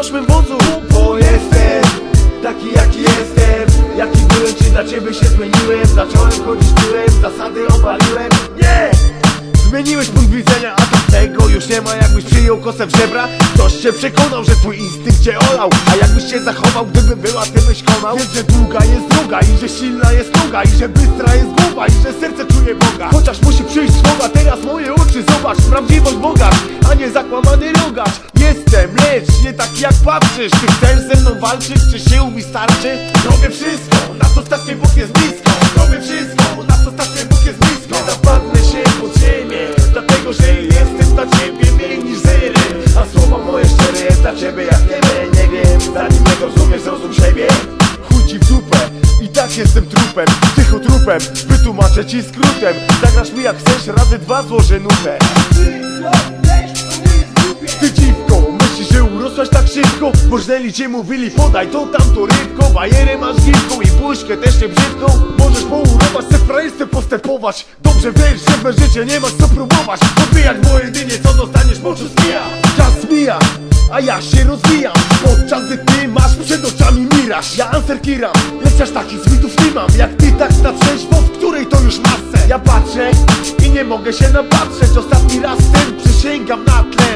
Naszym wodzu. Bo jestem taki jaki jestem. Jaki byłem, czy dla ciebie się zmieniłem? Zacząłem chodzić tyłem, zasady obaliłem Nie! Zmieniłeś punkt widzenia, a to tego już nie ma. Jakbyś przyjął kosę w żebra Ktoś cię przekonał, że twój instynkt cię olał. A jakbyś się zachował, gdyby była, ty byś konał. Więc, że długa jest droga i że silna jest noga I że bystra jest głowa i że serce jak patrzysz Czy chcesz ze mną walczyć, czy sił mi starczy? Robię wszystko, na stać mnie Bóg jest blisko Robię wszystko, na stać mnie Bóg jest blisko Nie zapadnę się pod ziemię Dlatego, że jestem dla ciebie mniej niż zerem A słowa moje szczere dla ciebie jak nie Nie wiem, zanim nie rozumiesz, zrozum siebie Chuj ci w dupę i tak jestem trupem Psychotrupem, wytłumaczę ci skrótem Zagrasz mi jak chcesz, razy dwa złożę nutę ty dziwko, myślisz, urosłaś tak szybko? Bożnęli cię mówili, podaj to tamto rybko. Bajerę masz wielką i puszkę też nie brzydką. Możesz pourować, se frajerstwem postępować. Dobrze wiesz, że bez życia nie masz co próbować. Odbijać, bo jedynie co dostaniesz, moczu zmija Czas mija, a ja się rozwijam. Podczas gdy ty masz przed oczami miraż Ja answer kiram, lecz aż takich zwitów nie mam. Jak ty tak na trzeźwo, w której to już masę? Ja patrzę i nie mogę się napatrzeć. Ostatni raz ten przysięgam na tlen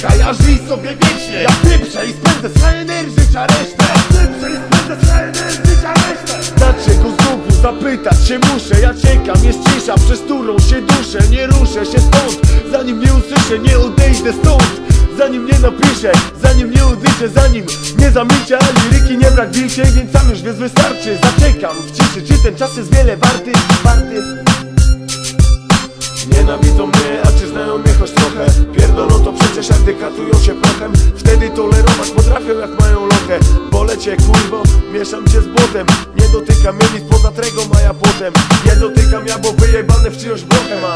Oddychaj, nie zdychaj, a żyj sobie wiecznie. Ja pieprzę i spędzę swoje energii, a resztę. Pieprzę i spędzę swoje energii, a resztę. Dlaczego znowu zapytać się muszę. Ja czekam, jest cisza, przez którą się duszę. Nie ruszę się stąd, zanim nie usłyszę Nie odejdę stąd. Zanim nie napiszę, zanim nie odliczę Zanim nie zamilczę, a liryki nie brak wilczej Więc sam już więc wystarczy. Zaczekam w ciszy, czy ten czas jest wiele warty? Warty Nienawidzą mnie, a czy znają mnie choć trochę? Pierdolą to przecież jak dekatują się prochem. Wtedy tolerować potrafią jak mają lochę. Bolę cię kurwo, mieszam cię z błotem. Nie dotykam mnie nic poza trego maja potem Nie dotykam ja, bo wyjebane w czyjąś brochę ma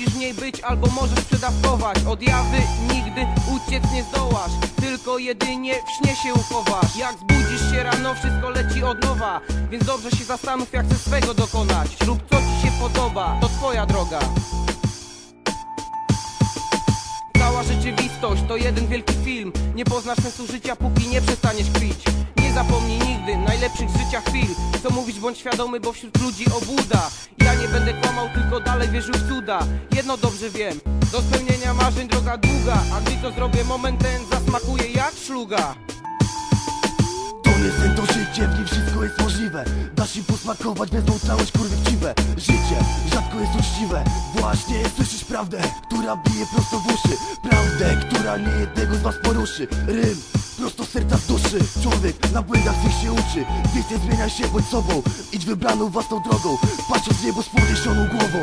Musisz w niej być albo możesz przedawkować. Od jawy nigdy uciec nie zdołasz Tylko jedynie w śnie się uchowasz. Jak zbudzisz się rano, wszystko leci od nowa Więc dobrze się zastanów jak chcesz swego dokonać Rób co ci się podoba, to twoja droga. Cała rzeczywistość to jeden wielki film. Nie poznasz sensu życia, póki nie przestaniesz kpić Nie zapomnij nigdy najlepszych życia Co mówić bądź świadomy, bo wśród ludzi obłuda. Ja nie będę kłamał, tylko dalej wierzył w cuda. Jedno dobrze wiem, do spełnienia marzeń droga długa. A gdy to zrobię, moment ten zasmakuje jak szluga. Jest sen, to życie, w nim wszystko jest możliwe. Dasz im posmakować, wezmą całość kurwy chciwe Życie rzadko jest uczciwe. Właśnie słyszysz prawdę, która bije prosto w uszy. Prawdę, która nie jednego z was poruszy. Rym, prosto serca z duszy. Człowiek na błędach swych się uczy. Więc nie zmieniaj się, bądź sobą. Idź wybraną własną drogą. Patrząc w niebo z podniesioną głową